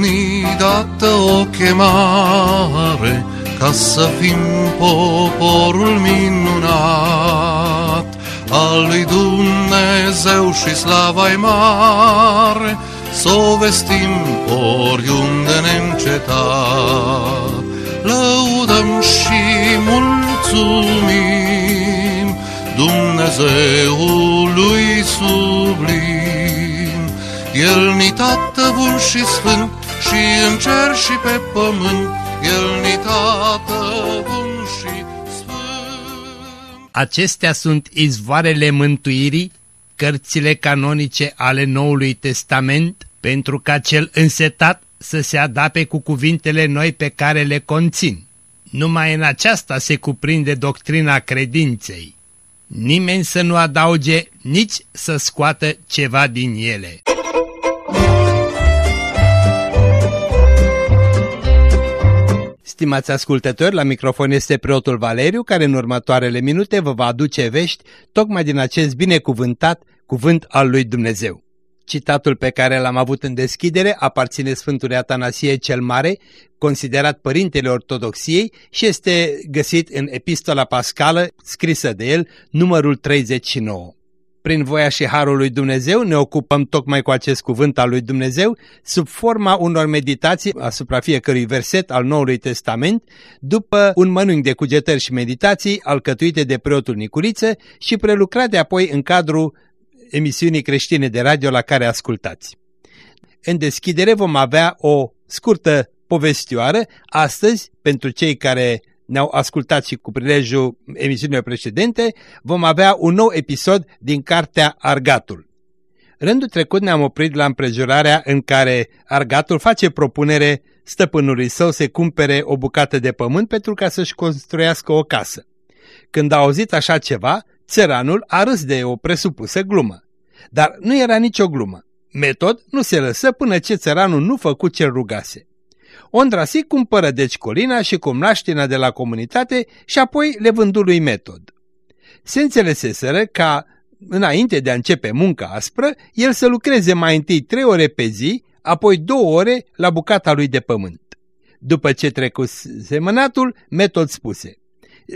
ni dată o chemare ca să fim poporul minunat al lui Dumnezeu și slava mare, să o vestim oriunde neîncetat. Lăudăm și mulțumim Dumnezeului sublim. El ni tată bun și sfânt și în cer și pe pământ, El ni tată bun și sfânt. Acestea sunt izvoarele mântuirii, cărțile canonice ale Noului Testament, pentru ca cel însetat să se adape cu cuvintele noi pe care le conțin. Numai în aceasta se cuprinde doctrina credinței. Nimeni să nu adauge, nici să scoată ceva din ele. Stimați ascultători, la microfon este preotul Valeriu, care în următoarele minute vă va aduce vești tocmai din acest binecuvântat cuvânt al lui Dumnezeu. Citatul pe care l-am avut în deschidere aparține Sfântului Atanasie cel Mare, considerat părintele Ortodoxiei și este găsit în Epistola Pascală, scrisă de el, numărul 39. Prin voia și harul lui Dumnezeu ne ocupăm tocmai cu acest cuvânt al lui Dumnezeu sub forma unor meditații asupra fiecărui verset al Noului Testament, după un mănânc de cugetări și meditații alcătuite de preotul Nicuriță și prelucrate apoi în cadrul emisiunii creștine de radio la care ascultați. În deschidere vom avea o scurtă povestioară astăzi pentru cei care ne-au ascultat și cu prilejul emisiunilor precedente, vom avea un nou episod din cartea Argatul. Rândul trecut ne-am oprit la împrejurarea în care Argatul face propunere stăpânului său să cumpere o bucată de pământ pentru ca să-și construiască o casă. Când a auzit așa ceva, țăranul a râs de o presupusă glumă. Dar nu era nicio glumă. Metod nu se lăsă până ce țăranul nu făcu ce rugase. Ondrasic cumpără deci colina și cumnaștina de la comunitate și apoi le vându lui Metod. Se înțeleseseră ca, înainte de a începe munca aspră, el să lucreze mai întâi trei ore pe zi, apoi două ore la bucata lui de pământ. După ce trecu semănatul, Metod spuse,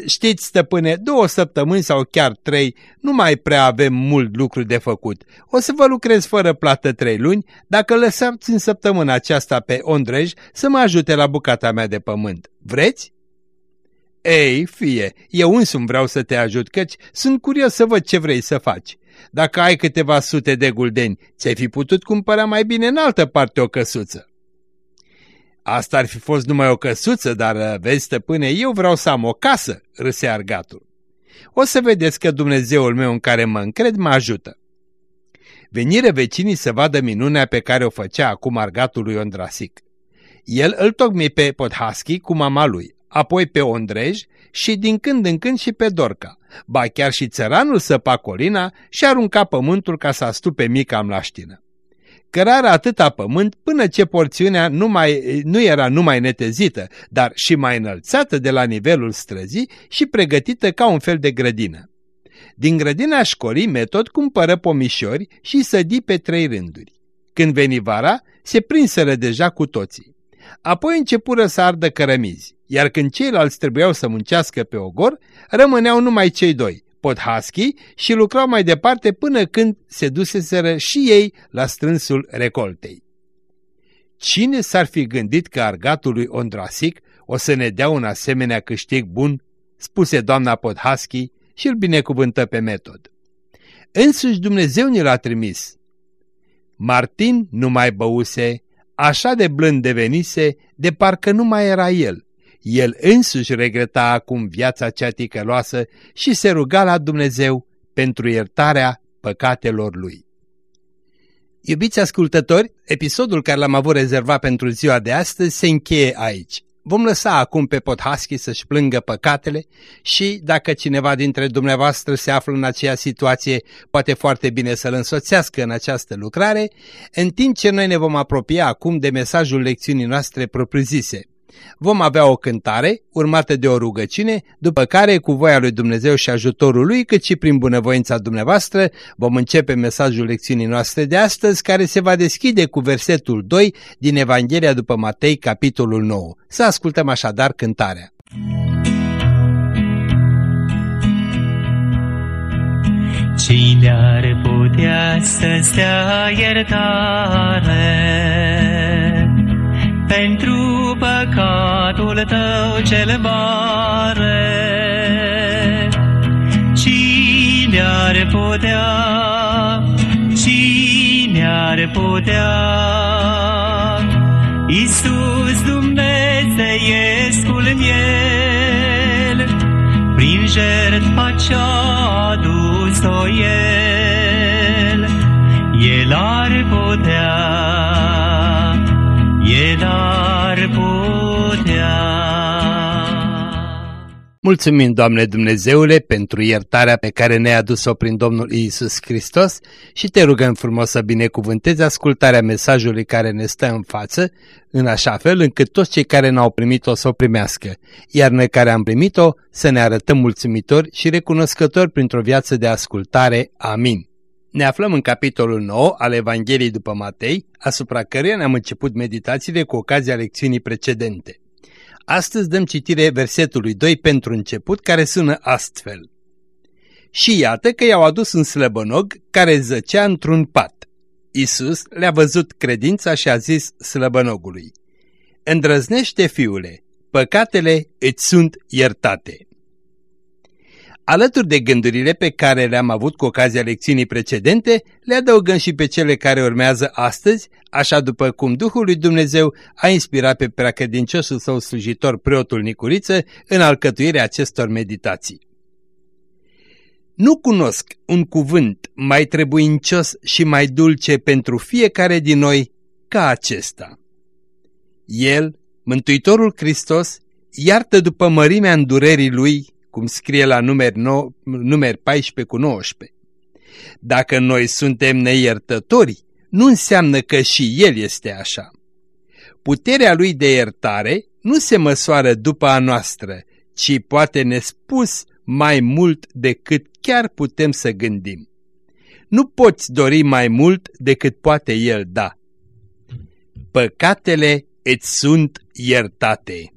Știți, stăpâne, două săptămâni sau chiar trei, nu mai prea avem mult lucru de făcut. O să vă lucrez fără plată trei luni, dacă lăsați în săptămâna aceasta pe Ondrej să mă ajute la bucata mea de pământ. Vreți? Ei, fie, eu însumi vreau să te ajut, căci sunt curios să văd ce vrei să faci. Dacă ai câteva sute de guldeni, ți-ai fi putut cumpăra mai bine în altă parte o căsuță. Asta ar fi fost numai o căsuță, dar, uh, vezi, stăpâne, eu vreau să am o casă, râse argatul. O să vedeți că Dumnezeul meu în care mă încred mă ajută. Venire vecinii să vadă minunea pe care o făcea acum argatul lui Ondrasic. El îl tocmi pe Podhaschi cu mama lui, apoi pe Ondrej și din când în când și pe Dorca. Ba chiar și țăranul săpa colina și arunca pământul ca să astupe mica mlaștină cărarea atâta pământ până ce porțiunea nu, mai, nu era numai netezită, dar și mai înălțată de la nivelul străzii și pregătită ca un fel de grădină. Din grădina școlii Metod cumpără pomișori și sădi pe trei rânduri. Când veni vara, se prinseră deja cu toții. Apoi începură să ardă cărămizi, iar când ceilalți trebuiau să muncească pe ogor, rămâneau numai cei doi, Podhaschi și lucrau mai departe până când se duseseră și ei la strânsul recoltei. Cine s-ar fi gândit că argatul lui Ondrasic o să ne dea un asemenea câștig bun, spuse doamna Podhaschi și îl binecuvântă pe metod. Însuși Dumnezeu ne l-a trimis. Martin nu mai băuse, așa de blând devenise, de parcă nu mai era el. El însuși regreta acum viața cea ticăloasă și se ruga la Dumnezeu pentru iertarea păcatelor lui. Iubiți ascultători, episodul care l-am avut rezervat pentru ziua de astăzi se încheie aici. Vom lăsa acum pe Podhaschi să-și plângă păcatele și, dacă cineva dintre dumneavoastră se află în aceea situație, poate foarte bine să-l însoțească în această lucrare, în timp ce noi ne vom apropia acum de mesajul lecțiunii noastre propriu-zise. Vom avea o cântare urmată de o rugăciune, după care, cu voia lui Dumnezeu și ajutorul lui, cât și prin bunăvoința dumneavoastră, vom începe mesajul lecțiunii noastre de astăzi, care se va deschide cu versetul 2 din Evanghelia după Matei, capitolul 9. Să ascultăm așadar cântarea. Cine ar putea să-ți dea iertare pentru păcatul tău cel mare? Cine ar putea, cine ar putea? Iisus Dumnezeiescul miel, prin jertfa ce-a adus-o El, El ar putea, El ar putea. Mulțumim, Doamne Dumnezeule, pentru iertarea pe care ne-ai adus-o prin Domnul Iisus Hristos și te rugăm frumos să binecuvântezi ascultarea mesajului care ne stă în față, în așa fel încât toți cei care n-au primit-o să o primească, iar noi care am primit-o să ne arătăm mulțumitori și recunoscători printr-o viață de ascultare. Amin. Ne aflăm în capitolul 9 al Evangheliei după Matei, asupra căruia ne-am început meditațiile cu ocazia lecțiunii precedente. Astăzi dăm citire versetului 2 pentru început, care sună astfel. Și iată că i-au adus un slăbănog care zăcea într-un pat. Isus le-a văzut credința și a zis slăbănogului, Îndrăznește, fiule, păcatele îți sunt iertate. Alături de gândurile pe care le-am avut cu ocazia lecțiunii precedente, le adăugăm și pe cele care urmează astăzi, așa după cum Duhul lui Dumnezeu a inspirat pe preacredinciosul său slujitor preotul Nicuriță în alcătuirea acestor meditații. Nu cunosc un cuvânt mai trebuincios și mai dulce pentru fiecare din noi ca acesta. El, Mântuitorul Hristos, iartă după mărimea îndurerii lui cum scrie la numer, 9, numer 14 cu 19. Dacă noi suntem neiertători, nu înseamnă că și El este așa. Puterea Lui de iertare nu se măsoară după a noastră, ci poate nespus mai mult decât chiar putem să gândim. Nu poți dori mai mult decât poate El da. Păcatele îți sunt iertate.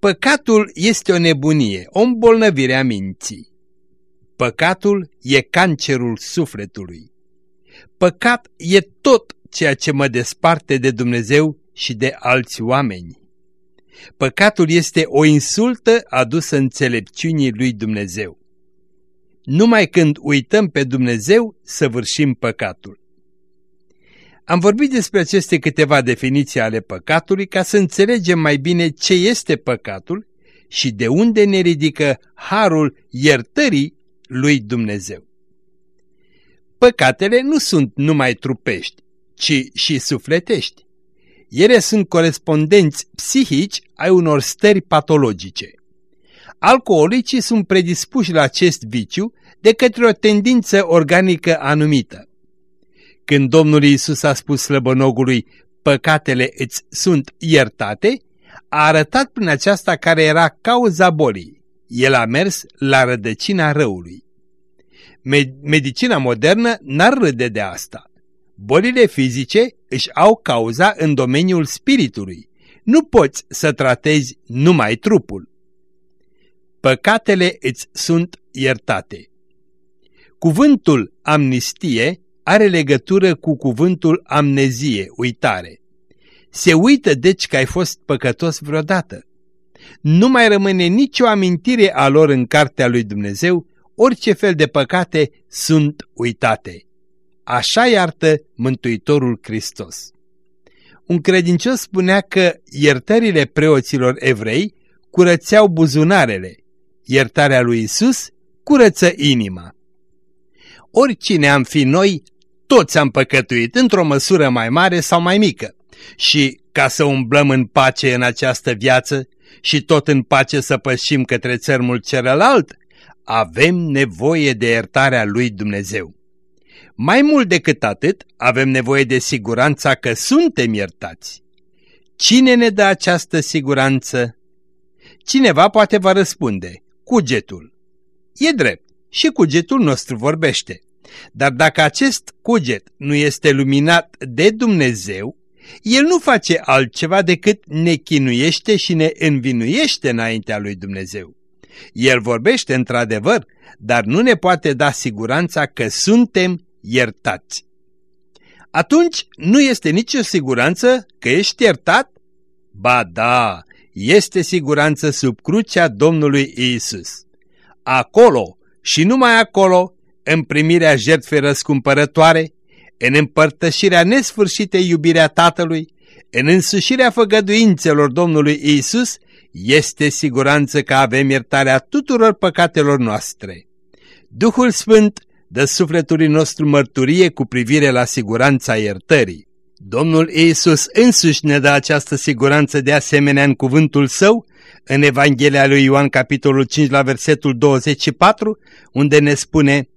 Păcatul este o nebunie, o îmbolnăvire a minții. Păcatul e cancerul sufletului. Păcat e tot ceea ce mă desparte de Dumnezeu și de alți oameni. Păcatul este o insultă adusă înțelepciunii lui Dumnezeu. Numai când uităm pe Dumnezeu, săvârșim păcatul. Am vorbit despre aceste câteva definiții ale păcatului ca să înțelegem mai bine ce este păcatul și de unde ne ridică harul iertării lui Dumnezeu. Păcatele nu sunt numai trupești, ci și sufletești. Ele sunt corespondenți psihici ai unor stări patologice. Alcoolicii sunt predispuși la acest viciu de către o tendință organică anumită. Când Domnul Iisus a spus slăbănogului, păcatele îți sunt iertate, a arătat prin aceasta care era cauza bolii. El a mers la rădăcina răului. Medicina modernă n-ar râde de asta. Bolile fizice își au cauza în domeniul spiritului. Nu poți să tratezi numai trupul. Păcatele îți sunt iertate. Cuvântul amnistie are legătură cu cuvântul amnezie, uitare. Se uită deci că ai fost păcătos vreodată. Nu mai rămâne nicio amintire a lor în cartea lui Dumnezeu, orice fel de păcate sunt uitate. Așa iartă Mântuitorul Hristos. Un credincios spunea că iertările preoților evrei curățeau buzunarele, iertarea lui Isus curăță inima. Oricine am fi noi, toți am păcătuit într-o măsură mai mare sau mai mică. Și ca să umblăm în pace în această viață și tot în pace să pășim către țărmul celălalt, avem nevoie de iertarea lui Dumnezeu. Mai mult decât atât, avem nevoie de siguranța că suntem iertați. Cine ne dă această siguranță? Cineva poate va răspunde, cugetul. E drept, și cugetul nostru vorbește. Dar dacă acest cuget nu este luminat de Dumnezeu, el nu face altceva decât ne chinuiește și ne învinuiește înaintea lui Dumnezeu. El vorbește într-adevăr, dar nu ne poate da siguranța că suntem iertați. Atunci nu este nicio siguranță că ești iertat? Ba da, este siguranță sub crucea Domnului Isus. Acolo și numai acolo, în primirea jertfei răscumpărătoare, în împărtășirea nesfârșitei iubirea Tatălui, în însușirea făgăduințelor Domnului Isus, este siguranță că avem iertarea tuturor păcatelor noastre. Duhul Sfânt dă sufletului nostru mărturie cu privire la siguranța iertării. Domnul Iisus însuși ne dă această siguranță de asemenea în cuvântul său, în Evanghelia lui Ioan capitolul 5 la versetul 24, unde ne spune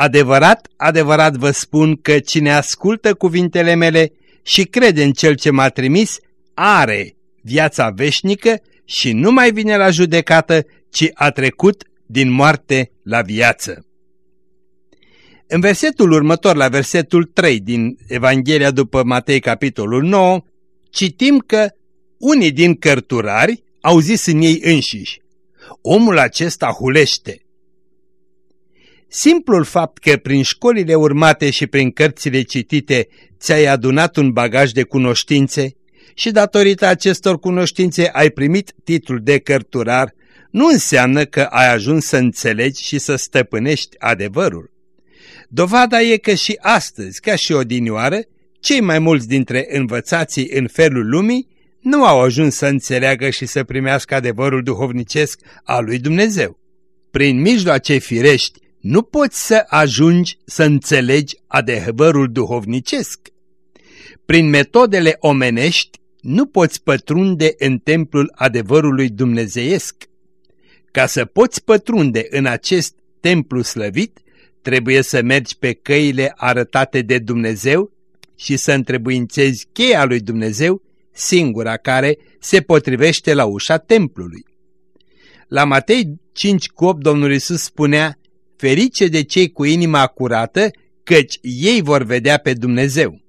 Adevărat, adevărat vă spun că cine ascultă cuvintele mele și crede în Cel ce m-a trimis, are viața veșnică și nu mai vine la judecată, ci a trecut din moarte la viață. În versetul următor, la versetul 3 din Evanghelia după Matei capitolul 9, citim că unii din cărturari au zis în ei înșiși, omul acesta hulește. Simplul fapt că prin școlile urmate și prin cărțile citite ți-ai adunat un bagaj de cunoștințe și datorită acestor cunoștințe ai primit titlul de cărturar, nu înseamnă că ai ajuns să înțelegi și să stăpânești adevărul. Dovada e că și astăzi, ca și odinioară, cei mai mulți dintre învățații în felul lumii nu au ajuns să înțeleagă și să primească adevărul duhovnicesc al lui Dumnezeu. Prin mijloace firești, nu poți să ajungi să înțelegi adevărul duhovnicesc. Prin metodele omenești nu poți pătrunde în templul adevărului dumnezeiesc. Ca să poți pătrunde în acest templu slăvit, trebuie să mergi pe căile arătate de Dumnezeu și să întrebuințezi cheia lui Dumnezeu, singura care se potrivește la ușa templului. La Matei 5 cu 8 Domnul Iisus spunea, ferice de cei cu inima curată, căci ei vor vedea pe Dumnezeu.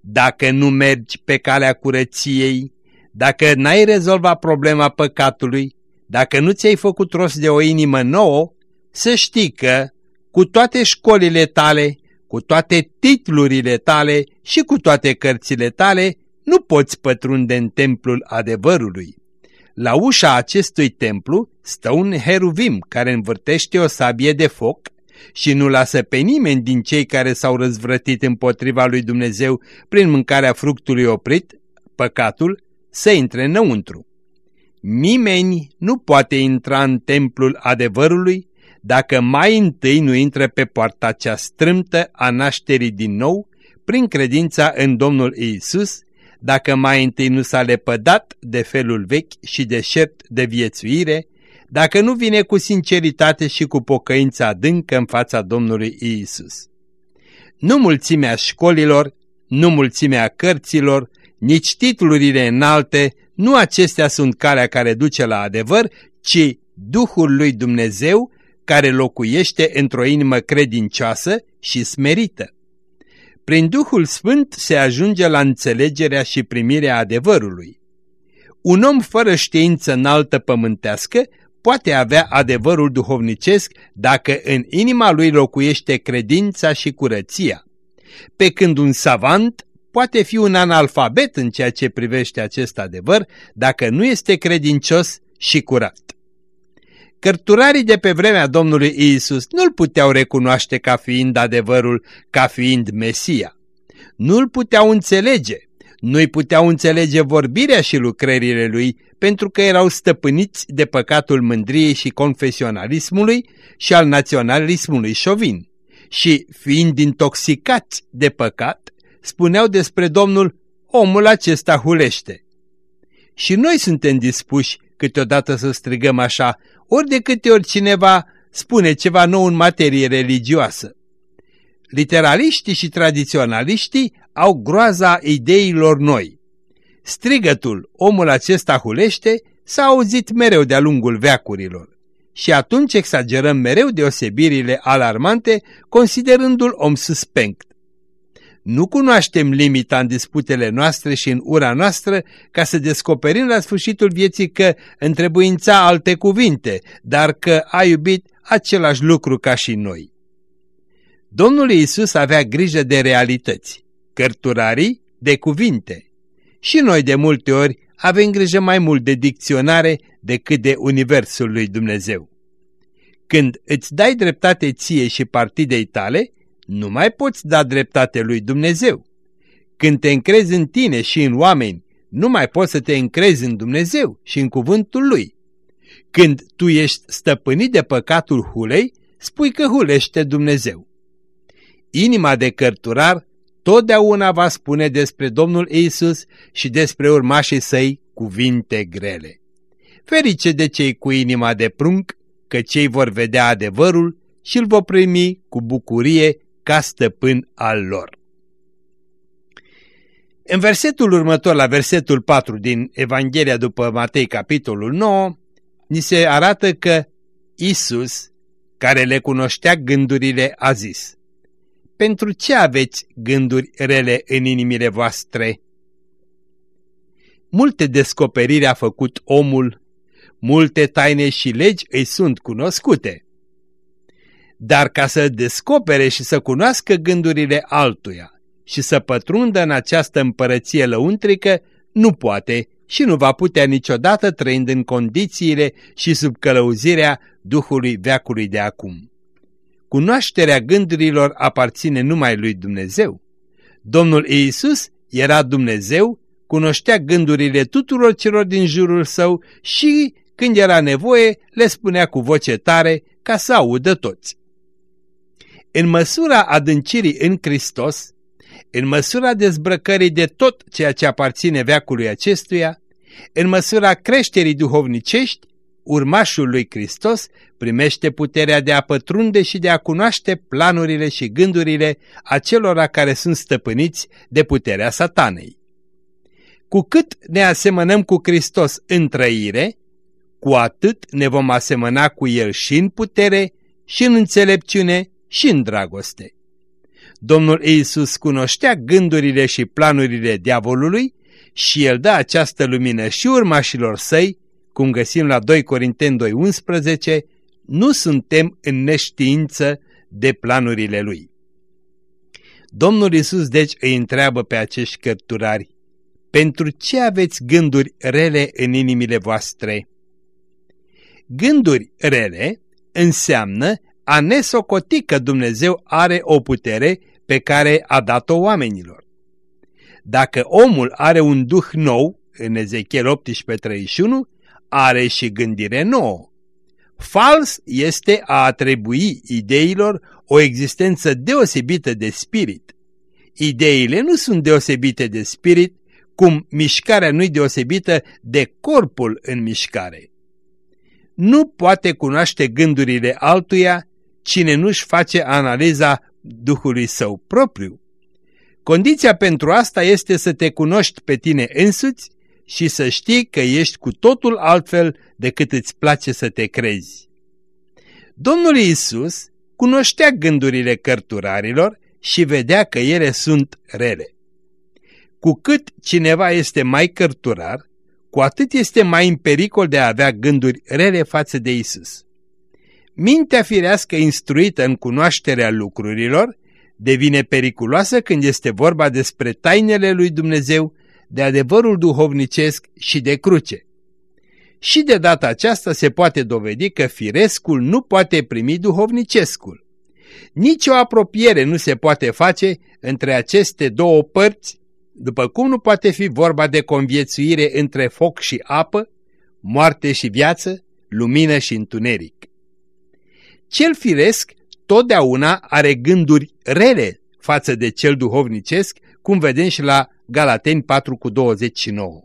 Dacă nu mergi pe calea curăției, dacă n-ai rezolvat problema păcatului, dacă nu ți-ai făcut rost de o inimă nouă, să știi că, cu toate școlile tale, cu toate titlurile tale și cu toate cărțile tale, nu poți pătrunde în templul adevărului. La ușa acestui templu stă un heruvim care învârtește o sabie de foc și nu lasă pe nimeni din cei care s-au răzvrătit împotriva lui Dumnezeu prin mâncarea fructului oprit, păcatul, să intre înăuntru. Nimeni nu poate intra în templul adevărului dacă mai întâi nu intră pe poarta cea strâmtă a nașterii din nou, prin credința în Domnul Iisus, dacă mai întâi nu s-a lepădat de felul vechi și deșert de viețuire, dacă nu vine cu sinceritate și cu pocăința adâncă în fața Domnului Iisus. Nu mulțimea școlilor, nu mulțimea cărților, nici titlurile înalte, nu acestea sunt calea care duce la adevăr, ci Duhul lui Dumnezeu care locuiește într-o inimă credincioasă și smerită. Prin Duhul Sfânt se ajunge la înțelegerea și primirea adevărului. Un om fără știință înaltă pământească poate avea adevărul duhovnicesc dacă în inima lui locuiește credința și curăția, pe când un savant poate fi un analfabet în ceea ce privește acest adevăr dacă nu este credincios și curat. Cărturarii de pe vremea Domnului Isus nu-L puteau recunoaște ca fiind adevărul, ca fiind Mesia. Nu-L puteau înțelege, nu-i puteau înțelege vorbirea și lucrările Lui, pentru că erau stăpâniți de păcatul mândriei și confesionalismului și al naționalismului șovin. Și, fiind intoxicați de păcat, spuneau despre Domnul, omul acesta hulește. Și noi suntem dispuși câteodată să strigăm așa, ori de câte ori cineva spune ceva nou în materie religioasă. Literaliștii și tradiționaliștii au groaza ideilor noi. Strigătul, omul acesta hulește, s-a auzit mereu de-a lungul veacurilor. Și atunci exagerăm mereu deosebirile alarmante, considerându-l om suspect. Nu cunoaștem limita în disputele noastre și în ura noastră ca să descoperim la sfârșitul vieții că întrebuința alte cuvinte, dar că a iubit același lucru ca și noi. Domnul Iisus avea grijă de realități, cărturarii de cuvinte. Și noi de multe ori avem grijă mai mult de dicționare decât de Universul lui Dumnezeu. Când îți dai dreptate ție și partidei tale, nu mai poți da dreptate lui Dumnezeu. Când te încrezi în tine și în oameni, nu mai poți să te încrezi în Dumnezeu și în cuvântul lui. Când tu ești stăpânit de păcatul hulei, spui că hulește Dumnezeu. Inima de cărturar totdeauna va spune despre Domnul Isus și despre urmașii săi cuvinte grele. Ferice de cei cu inima de prunc, că cei vor vedea adevărul și îl vor primi cu bucurie ca stăpân al lor. În versetul următor, la versetul 4 din Evanghelia după Matei, capitolul 9, ni se arată că Isus, care le cunoștea gândurile, a zis Pentru ce aveți gânduri rele în inimile voastre? Multe descoperiri a făcut omul, multe taine și legi îi sunt cunoscute dar ca să descopere și să cunoască gândurile altuia și să pătrundă în această împărăție lăuntrică, nu poate și nu va putea niciodată trăind în condițiile și sub călăuzirea Duhului veacului de acum. Cunoașterea gândurilor aparține numai lui Dumnezeu. Domnul Iisus era Dumnezeu, cunoștea gândurile tuturor celor din jurul său și, când era nevoie, le spunea cu voce tare ca să audă toți. În măsura adâncirii în Hristos, în măsura dezbrăcării de tot ceea ce aparține veacului acestuia, în măsura creșterii duhovnicești, urmașul lui Hristos primește puterea de a pătrunde și de a cunoaște planurile și gândurile acelora care sunt stăpâniți de puterea satanei. Cu cât ne asemănăm cu Hristos în trăire, cu atât ne vom asemăna cu El și în putere, și în înțelepciune, și în dragoste. Domnul Iisus cunoștea gândurile și planurile diavolului și el dă această lumină și urmașilor săi, cum găsim la 2 Corinteni 2.11, nu suntem în neștiință de planurile lui. Domnul Iisus deci îi întreabă pe acești cărturari, pentru ce aveți gânduri rele în inimile voastre? Gânduri rele înseamnă a nesocoti că Dumnezeu are o putere pe care a dat-o oamenilor. Dacă omul are un duh nou, în Ezechiel 18.31, are și gândire nouă. Fals este a atribui ideilor o existență deosebită de spirit. Ideile nu sunt deosebite de spirit, cum mișcarea nu-i deosebită de corpul în mișcare. Nu poate cunoaște gândurile altuia cine nu-și face analiza Duhului său propriu. Condiția pentru asta este să te cunoști pe tine însuți și să știi că ești cu totul altfel decât îți place să te crezi. Domnul Iisus cunoștea gândurile cărturarilor și vedea că ele sunt rele. Cu cât cineva este mai cărturar, cu atât este mai în pericol de a avea gânduri rele față de Isus. Mintea firească instruită în cunoașterea lucrurilor devine periculoasă când este vorba despre tainele lui Dumnezeu, de adevărul duhovnicesc și de cruce. Și de data aceasta se poate dovedi că firescul nu poate primi duhovnicescul. Nici o apropiere nu se poate face între aceste două părți, după cum nu poate fi vorba de conviețuire între foc și apă, moarte și viață, lumină și întuneric. Cel firesc totdeauna are gânduri rele față de cel duhovnicesc, cum vedem și la Galateni 4 cu 29.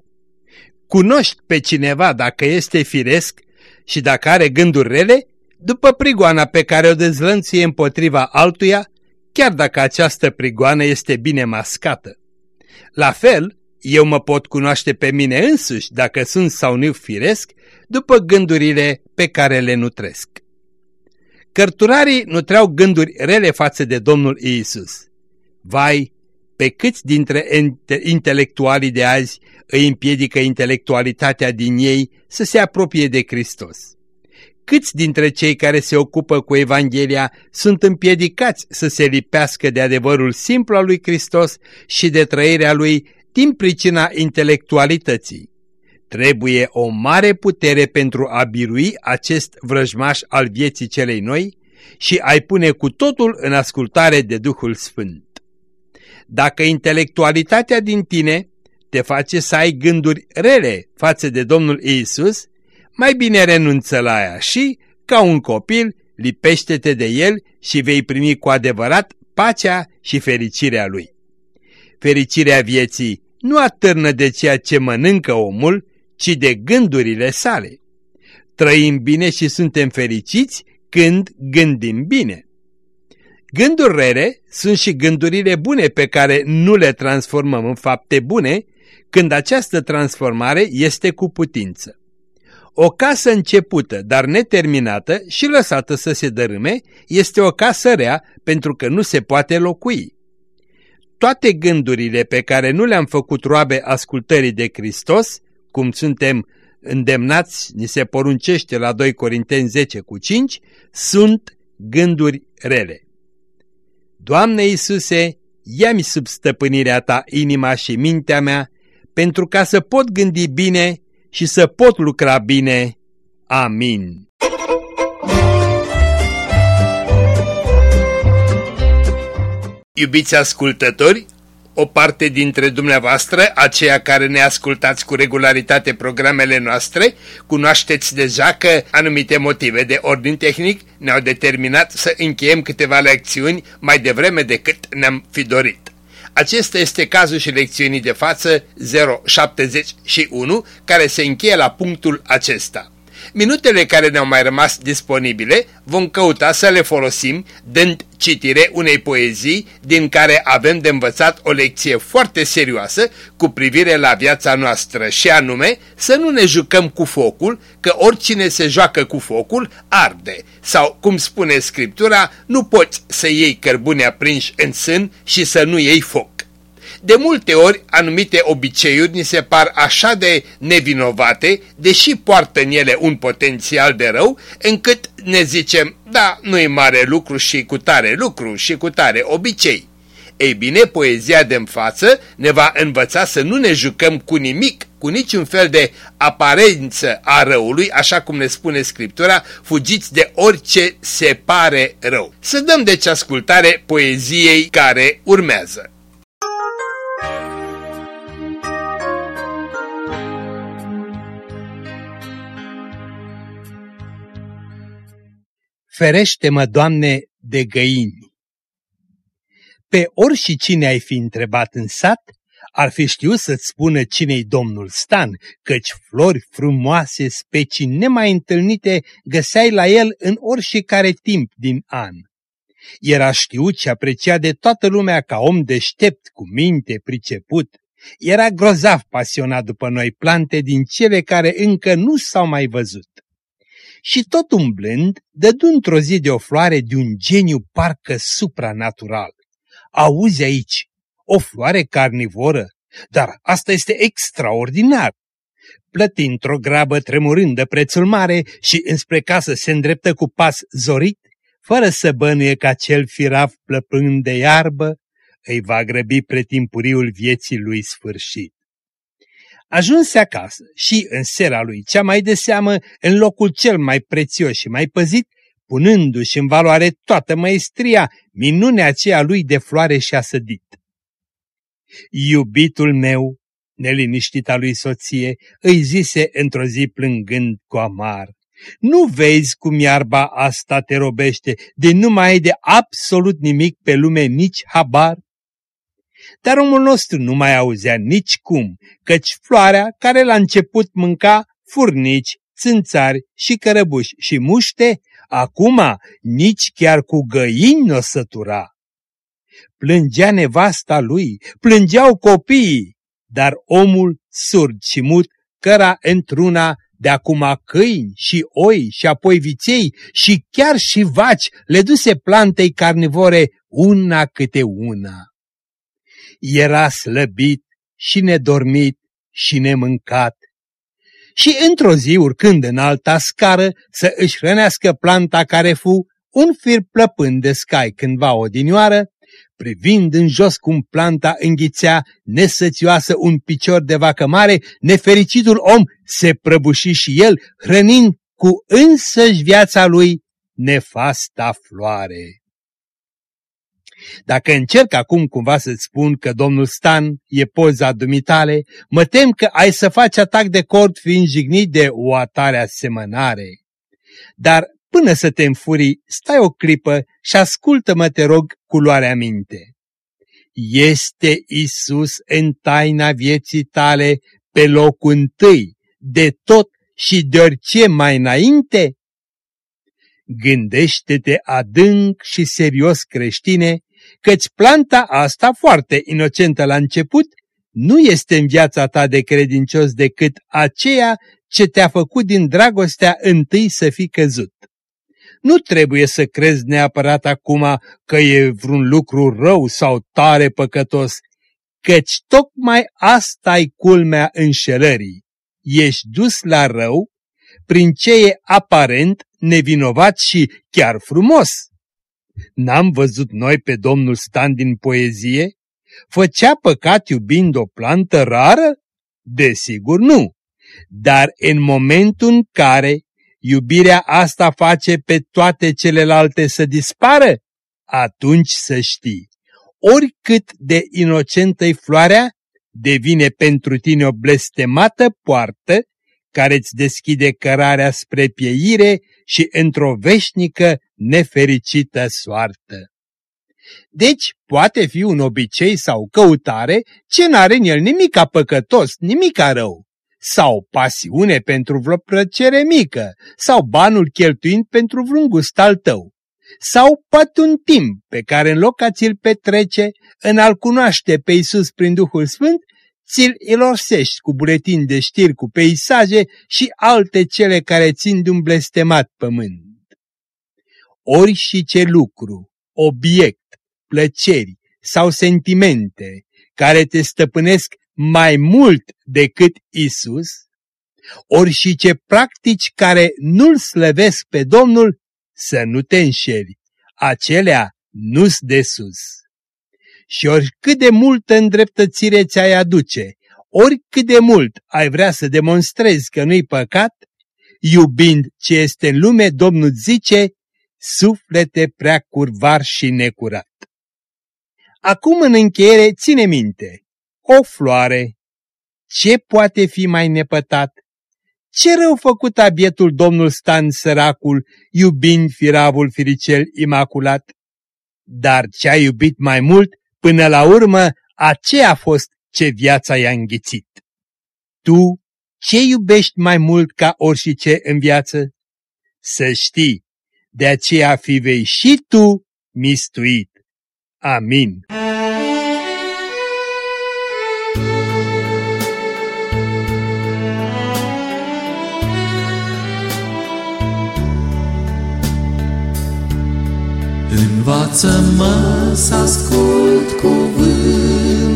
Cunoști pe cineva dacă este firesc și dacă are gânduri rele, după prigoana pe care o dezlănțuie împotriva altuia, chiar dacă această prigoană este bine mascată. La fel, Eu mă pot cunoaște pe mine însuși dacă sunt sau nu firesc după gândurile pe care le nutresc. Cărturarii nutreau gânduri rele față de Domnul Iisus. Vai, pe câți dintre intelectualii de azi îi împiedică intelectualitatea din ei să se apropie de Hristos? Câți dintre cei care se ocupă cu Evanghelia sunt împiedicați să se lipească de adevărul simplu al lui Hristos și de trăirea lui din pricina intelectualității? Trebuie o mare putere pentru a birui acest vrăjmaș al vieții celei noi și a-i pune cu totul în ascultare de Duhul Sfânt. Dacă intelectualitatea din tine te face să ai gânduri rele față de Domnul Isus, mai bine renunță la ea și, ca un copil, lipește-te de el și vei primi cu adevărat pacea și fericirea lui. Fericirea vieții nu atârnă de ceea ce mănâncă omul, ci de gândurile sale. Trăim bine și suntem fericiți când gândim bine. Gânduri rele sunt și gândurile bune pe care nu le transformăm în fapte bune, când această transformare este cu putință. O casă începută, dar neterminată și lăsată să se dărâme, este o casă rea pentru că nu se poate locui. Toate gândurile pe care nu le-am făcut roabe ascultării de Hristos, cum suntem îndemnați, ni se poruncește la 2 Corinteni 10 cu 5, sunt gânduri rele. Doamne Iisuse, ia-mi sub stăpânirea Ta inima și mintea mea, pentru ca să pot gândi bine și să pot lucra bine. Amin. Iubiți ascultători, o parte dintre dumneavoastră, aceia care ne ascultați cu regularitate programele noastre, cunoașteți deja că anumite motive de ordin tehnic ne-au determinat să încheiem câteva lecțiuni mai devreme decât ne-am fi dorit. Acesta este cazul și lecțiunii de față 071, care se încheie la punctul acesta. Minutele care ne-au mai rămas disponibile vom căuta să le folosim dând citire unei poezii din care avem de învățat o lecție foarte serioasă cu privire la viața noastră și anume să nu ne jucăm cu focul, că oricine se joacă cu focul arde. Sau, cum spune Scriptura, nu poți să iei cărbune aprinși în sân și să nu iei foc. De multe ori, anumite obiceiuri ni se par așa de nevinovate, deși poartă în ele un potențial de rău, încât ne zicem, da, nu-i mare lucru și cu tare lucru și cu tare obicei. Ei bine, poezia de față ne va învăța să nu ne jucăm cu nimic, cu niciun fel de aparență a răului, așa cum ne spune Scriptura, fugiți de orice se pare rău. Să dăm deci ascultare poeziei care urmează. Ferește-mă, Doamne, de găini! Pe orice cine ai fi întrebat în sat, ar fi știut să-ți spună cine-i domnul Stan, căci flori frumoase, specii nemai întâlnite, găseai la el în orice care timp din an. Era știut și apreciat de toată lumea ca om deștept, cu minte, priceput. Era grozav pasionat după noi plante din cele care încă nu s-au mai văzut și tot umblând, dădu într-o zi de o floare de un geniu parcă supranatural. Auzi aici, o floare carnivoră, dar asta este extraordinar. Plăti într-o grabă tremurând de prețul mare și înspre casă se îndreptă cu pas zorit, fără să bănuie ca cel firav plăpând de iarbă, îi va grăbi pretimpuriul vieții lui sfârșit. Ajunse acasă și în seara lui cea mai de seamă, în locul cel mai prețios și mai păzit, punându-și în valoare toată maestria, minunea aceea lui de floare și-a sădit. Iubitul meu, neliniștita lui soție, îi zise într-o zi plângând cu amar. Nu vezi cum iarba asta te robește, de nu mai ai de absolut nimic pe lume nici habar? Dar omul nostru nu mai auzea nici cum, căci floarea care la început mânca furnici, țânțari și cărăbuși și muște, acum nici chiar cu găini nu sătura. Plângea nevasta lui, plângeau copiii, dar omul surd și mut, căra într-una de acum câini și oi și apoi viței și chiar și vaci le duse plantei carnivore una câte una. Era slăbit și nedormit și nemâncat. Și într-o zi, urcând în alta scară, să își hrănească planta care fu un fir plăpând de scai cândva odinioară, privind în jos cum planta înghițea nesățioasă un picior de vacă mare, nefericitul om se prăbuși și el, hrănind cu însăși viața lui nefasta floare. Dacă încerc acum cumva să-ți spun că domnul Stan e poza dumitale, mă tem că ai să faci atac de cord fiind jignit de o atare asemănare. Dar până să te înfurii, stai o clipă și ascultă-mă, te rog, cu luarea minte. Este Isus în taina vieții tale pe locul întâi, de tot și de orice mai înainte? Gândește-te adânc și serios creștine căci planta asta, foarte inocentă la început, nu este în viața ta de credincios decât aceea ce te-a făcut din dragostea întâi să fii căzut. Nu trebuie să crezi neapărat acum că e vreun lucru rău sau tare păcătos, căci tocmai asta e culmea înșelării. Ești dus la rău prin ce e aparent, nevinovat și chiar frumos. N-am văzut noi pe domnul Stan din poezie? Făcea păcat iubind o plantă rară? Desigur nu. Dar în momentul în care iubirea asta face pe toate celelalte să dispară, atunci să știi, oricât de inocentă-i floarea, devine pentru tine o blestemată poartă care îți deschide cărarea spre pieire și într-o veșnică nefericită soartă. Deci poate fi un obicei sau căutare ce n-are în el nimica păcătos, nimica rău, sau pasiune pentru vreo plăcere mică, sau banul cheltuind pentru vreun gust al tău, sau poate un timp pe care în loc ca ți-l petrece, în al cunoaște pe Iisus prin Duhul Sfânt, ți-l ilorsești cu buletin de știri cu peisaje și alte cele care țin de un blestemat pământ. Ori și ce lucru, obiect, plăceri sau sentimente care te stăpânesc mai mult decât Isus, ori și ce practici care nu-L slăvesc pe Domnul, să nu te înșeli, acelea nu-s de sus. Și oricât de multă îndreptățire ți-ai aduce, oricât de mult ai vrea să demonstrezi că nu-i păcat, iubind ce este în lume, Domnul zice, suflete prea curvar și necurat. Acum în încheiere ține minte, o floare, ce poate fi mai nepătat? Ce rău făcut a bietul domnul Stan săracul, iubind firavul firicel imaculat? Dar ce-a iubit mai mult Până la urmă, aceea a fost ce viața i-a înghițit. Tu, ce iubești mai mult ca orice în viață? Să știi, de aceea fi vei și tu mistuit. Amin. Învață-mă să ascult cuvântul,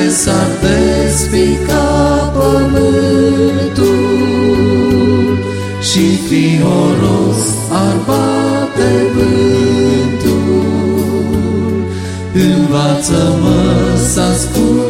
Chiar de s-ar despica pământul și fioros ar bate vântul, învață-mă să ascult